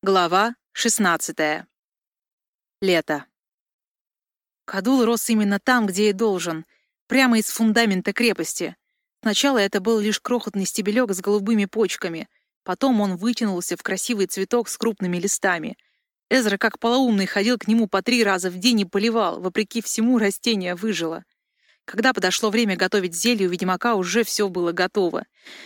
Глава 16. Лето. Кадул рос именно там, где и должен, прямо из фундамента крепости. Сначала это был лишь крохотный стебелек с голубыми почками, потом он вытянулся в красивый цветок с крупными листами. Эзра, как полоумный, ходил к нему по три раза в день и поливал, вопреки всему растение выжило. Когда подошло время готовить зелье, у ведьмака уже все было готово.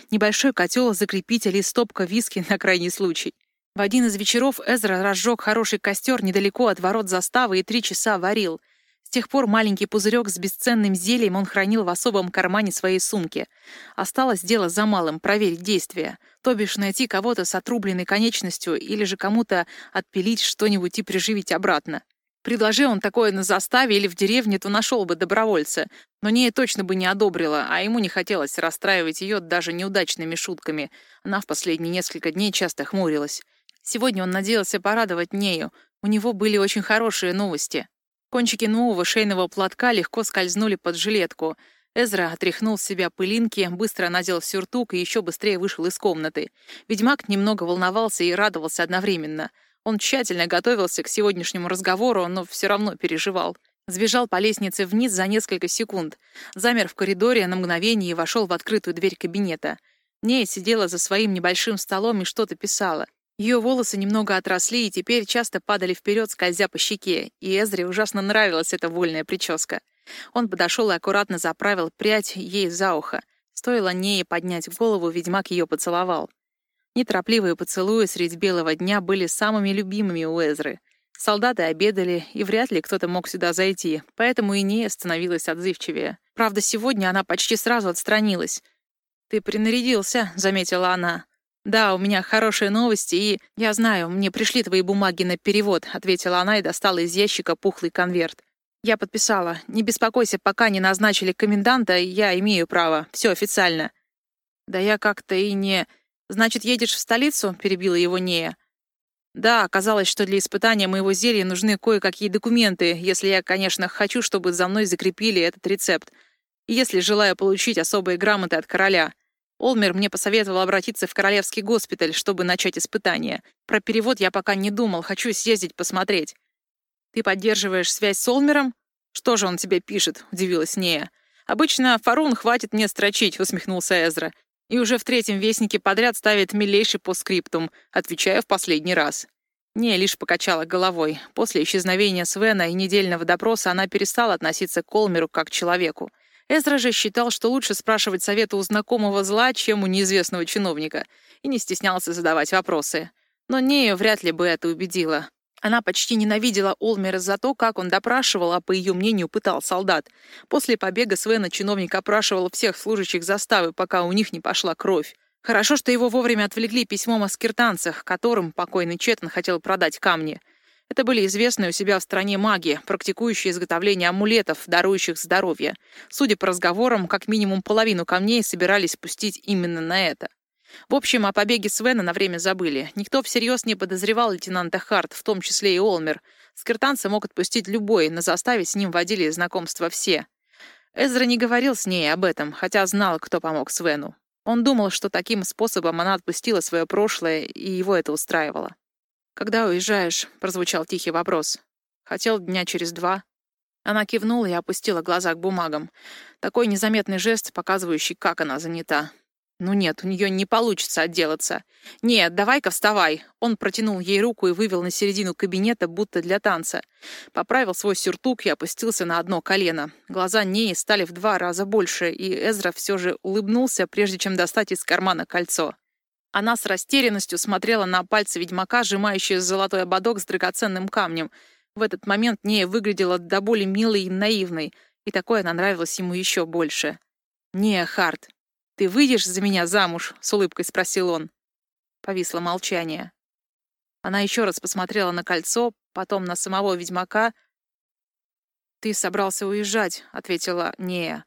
Небольшой котел, закрепитель и стопка виски на крайний случай. В один из вечеров Эзра разжег хороший костер недалеко от ворот заставы и три часа варил. С тех пор маленький пузырек с бесценным зельем он хранил в особом кармане своей сумки. Осталось дело за малым — проверить действие. То бишь найти кого-то с отрубленной конечностью или же кому-то отпилить что-нибудь и приживить обратно. Предложи он такое на заставе или в деревне, то нашел бы добровольца. Но Нея точно бы не одобрила, а ему не хотелось расстраивать ее даже неудачными шутками. Она в последние несколько дней часто хмурилась. Сегодня он надеялся порадовать Нею. У него были очень хорошие новости. Кончики нового шейного платка легко скользнули под жилетку. Эзра отряхнул с себя пылинки, быстро надел сюртук и еще быстрее вышел из комнаты. Ведьмак немного волновался и радовался одновременно. Он тщательно готовился к сегодняшнему разговору, но все равно переживал. Сбежал по лестнице вниз за несколько секунд. Замер в коридоре на мгновение и вошел в открытую дверь кабинета. Нея сидела за своим небольшим столом и что-то писала. Ее волосы немного отросли и теперь часто падали вперед, скользя по щеке, и Эзре ужасно нравилась эта вольная прическа. Он подошел и аккуратно заправил прядь ей за ухо. Стоило Нее поднять голову, ведьмак ее поцеловал. Неторопливые поцелуи средь белого дня были самыми любимыми у Эзры. Солдаты обедали, и вряд ли кто-то мог сюда зайти, поэтому и Нея становилась отзывчивее. Правда, сегодня она почти сразу отстранилась. «Ты принарядился», — заметила она. «Да, у меня хорошие новости, и... Я знаю, мне пришли твои бумаги на перевод», — ответила она и достала из ящика пухлый конверт. «Я подписала. Не беспокойся, пока не назначили коменданта, я имею право. Все официально». «Да я как-то и не...» «Значит, едешь в столицу?» — перебила его Нея. «Да, оказалось, что для испытания моего зелья нужны кое-какие документы, если я, конечно, хочу, чтобы за мной закрепили этот рецепт, если желаю получить особые грамоты от короля». Олмер мне посоветовал обратиться в королевский госпиталь, чтобы начать испытание. Про перевод я пока не думал, хочу съездить посмотреть. Ты поддерживаешь связь с Олмером? Что же он тебе пишет? Удивилась Нея. Обычно Фарун хватит мне строчить, усмехнулся Эзра. И уже в третьем вестнике подряд ставит милейший по скриптум, отвечая в последний раз. Не лишь покачала головой. После исчезновения Свена и недельного допроса она перестала относиться к Олмеру как к человеку. Эзра же считал, что лучше спрашивать совета у знакомого зла, чем у неизвестного чиновника, и не стеснялся задавать вопросы. Но Нею вряд ли бы это убедило. Она почти ненавидела Олмера за то, как он допрашивал, а по ее мнению пытал солдат. После побега Свена чиновник опрашивал всех служащих заставы, пока у них не пошла кровь. Хорошо, что его вовремя отвлекли письмом о скиртанцах, которым покойный Четан хотел продать камни. Это были известные у себя в стране маги, практикующие изготовление амулетов, дарующих здоровье. Судя по разговорам, как минимум половину камней собирались пустить именно на это. В общем, о побеге Свена на время забыли. Никто всерьез не подозревал лейтенанта Харт, в том числе и Олмер. Скиртанца мог отпустить любой, на заставе с ним водили знакомства все. Эзра не говорил с ней об этом, хотя знал, кто помог Свену. Он думал, что таким способом она отпустила свое прошлое, и его это устраивало. «Когда уезжаешь?» — прозвучал тихий вопрос. «Хотел дня через два». Она кивнула и опустила глаза к бумагам. Такой незаметный жест, показывающий, как она занята. «Ну нет, у нее не получится отделаться. Нет, давай-ка вставай». Он протянул ей руку и вывел на середину кабинета, будто для танца. Поправил свой сюртук и опустился на одно колено. Глаза Неи стали в два раза больше, и Эзра все же улыбнулся, прежде чем достать из кармана кольцо. Она с растерянностью смотрела на пальцы ведьмака, сжимающие золотой ободок с драгоценным камнем. В этот момент Нея выглядела до боли милой и наивной, и такое она нравилась ему еще больше. «Не, Харт, ты выйдешь за меня замуж?» — с улыбкой спросил он. Повисло молчание. Она еще раз посмотрела на кольцо, потом на самого ведьмака. «Ты собрался уезжать», — ответила Нея.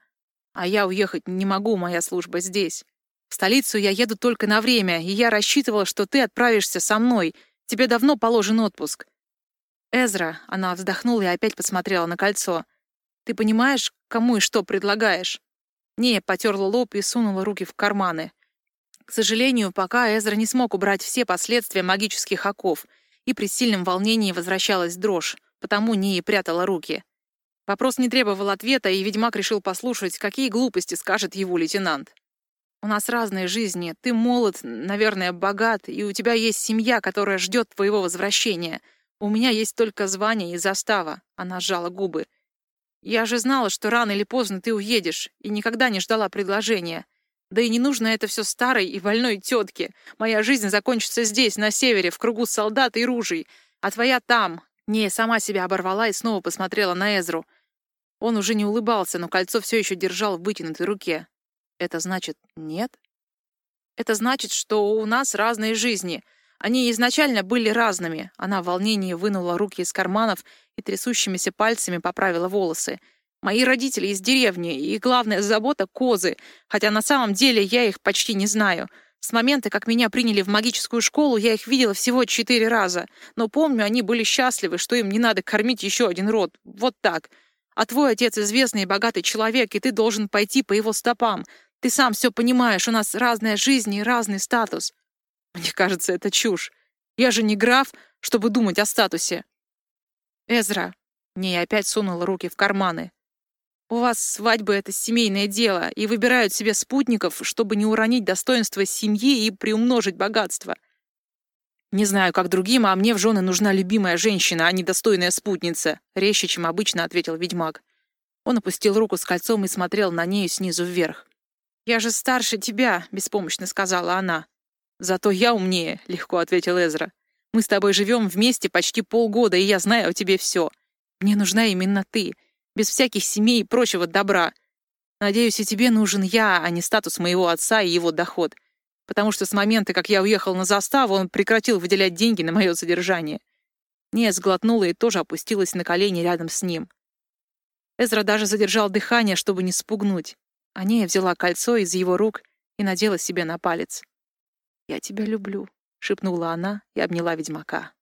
«А я уехать не могу, моя служба здесь. В столицу я еду только на время, и я рассчитывала, что ты отправишься со мной. Тебе давно положен отпуск». «Эзра», — она вздохнула и опять посмотрела на кольцо. «Ты понимаешь, кому и что предлагаешь?» Нея потерла лоб и сунула руки в карманы. К сожалению, пока Эзра не смог убрать все последствия магических оков, и при сильном волнении возвращалась дрожь, потому не и прятала руки. Вопрос не требовал ответа, и ведьмак решил послушать, какие глупости скажет его лейтенант. «У нас разные жизни. Ты молод, наверное, богат, и у тебя есть семья, которая ждет твоего возвращения. У меня есть только звание и застава», — она сжала губы. «Я же знала, что рано или поздно ты уедешь, и никогда не ждала предложения. Да и не нужно это все старой и больной тетке. Моя жизнь закончится здесь, на севере, в кругу солдат и ружей. А твоя там. Не, сама себя оборвала и снова посмотрела на Эзру. Он уже не улыбался, но кольцо все еще держал в вытянутой руке. Это значит нет? Это значит, что у нас разные жизни. Они изначально были разными. Она в волнении вынула руки из карманов и трясущимися пальцами поправила волосы — Мои родители из деревни, и главная забота — козы, хотя на самом деле я их почти не знаю. С момента, как меня приняли в магическую школу, я их видела всего четыре раза. Но помню, они были счастливы, что им не надо кормить еще один род. Вот так. А твой отец известный и богатый человек, и ты должен пойти по его стопам. Ты сам все понимаешь, у нас разная жизнь и разный статус. Мне кажется, это чушь. Я же не граф, чтобы думать о статусе. Эзра. Ней опять сунула руки в карманы. У вас свадьба — это семейное дело, и выбирают себе спутников, чтобы не уронить достоинство семьи и приумножить богатство. Не знаю, как другим, а мне в жены нужна любимая женщина, а не достойная спутница, — резче, чем обычно ответил ведьмак. Он опустил руку с кольцом и смотрел на нею снизу вверх. «Я же старше тебя», — беспомощно сказала она. «Зато я умнее», — легко ответил Эзра. «Мы с тобой живем вместе почти полгода, и я знаю о тебе все. Мне нужна именно ты без всяких семей и прочего добра. Надеюсь, и тебе нужен я, а не статус моего отца и его доход. Потому что с момента, как я уехал на заставу, он прекратил выделять деньги на мое содержание. Ния сглотнула и тоже опустилась на колени рядом с ним. Эзра даже задержал дыхание, чтобы не спугнуть. А Ния взяла кольцо из его рук и надела себе на палец. «Я тебя люблю», — шепнула она и обняла ведьмака.